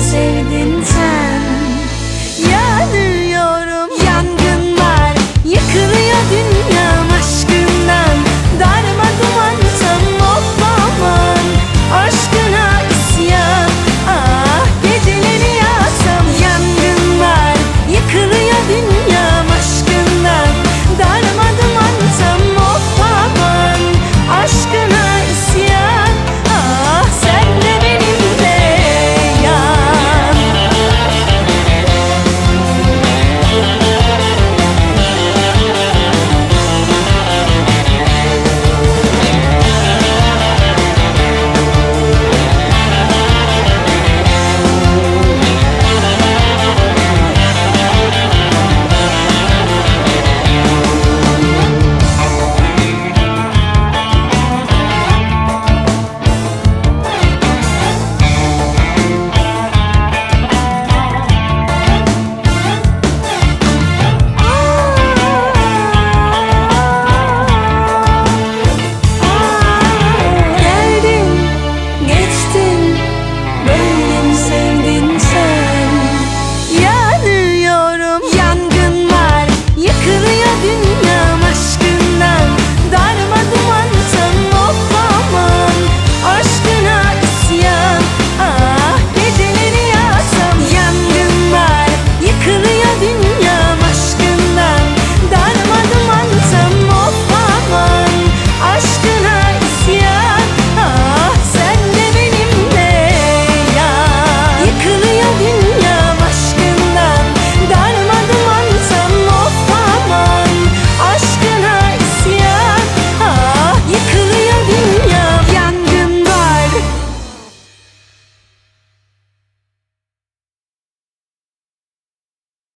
seni